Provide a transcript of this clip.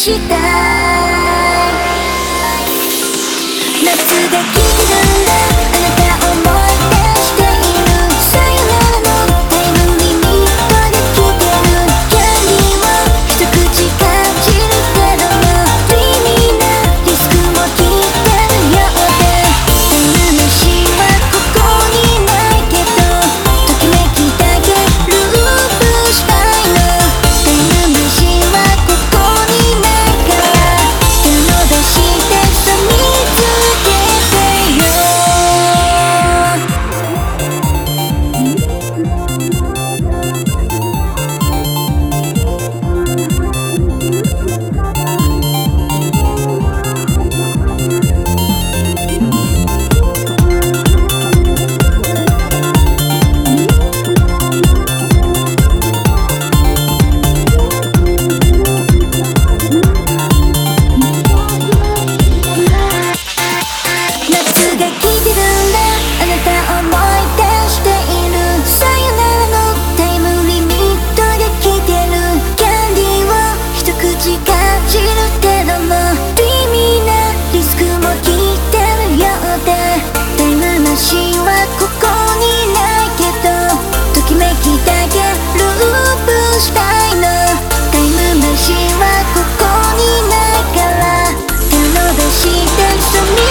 したい。夏 she danced to me.